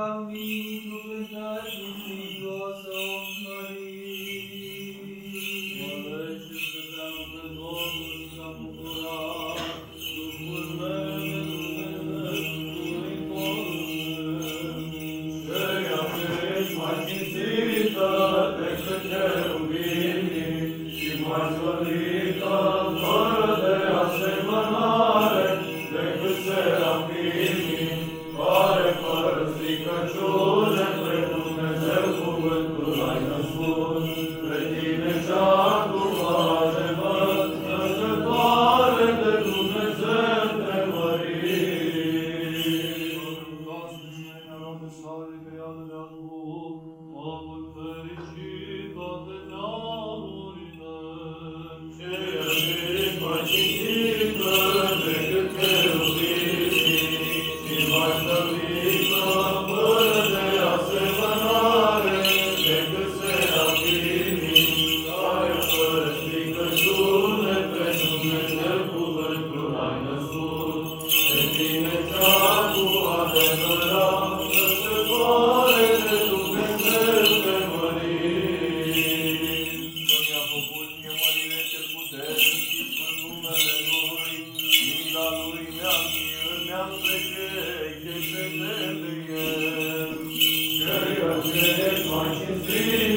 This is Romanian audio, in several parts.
coming.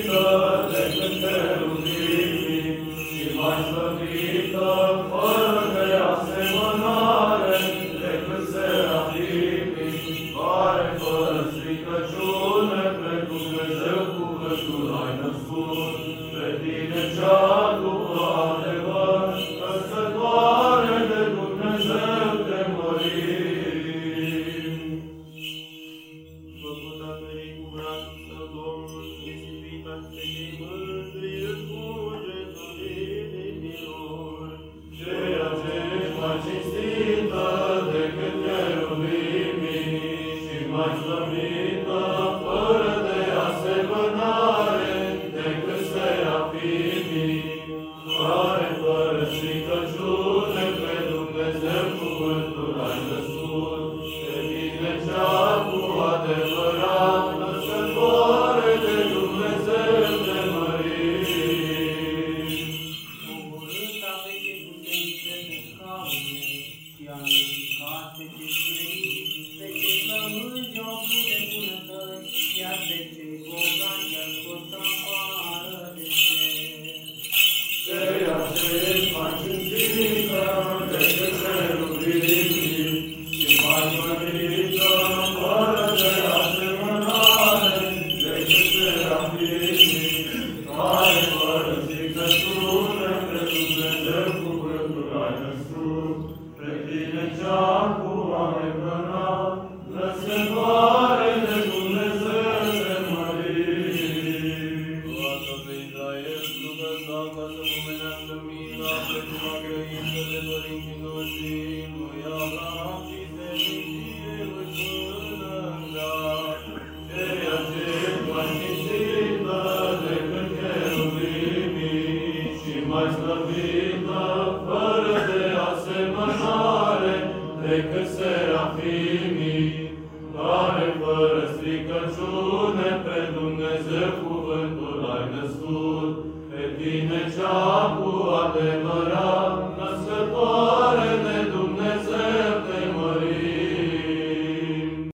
Cristo. the joy. Dumnezească milă, pe cum a grăit de părinții noștri, nu ia la de milie până în dar, ceea ce mai cinstită decât cherubimii și mai slăvită, fără de asemănare, decât serafimii, care fără stricăciune Ave Maria.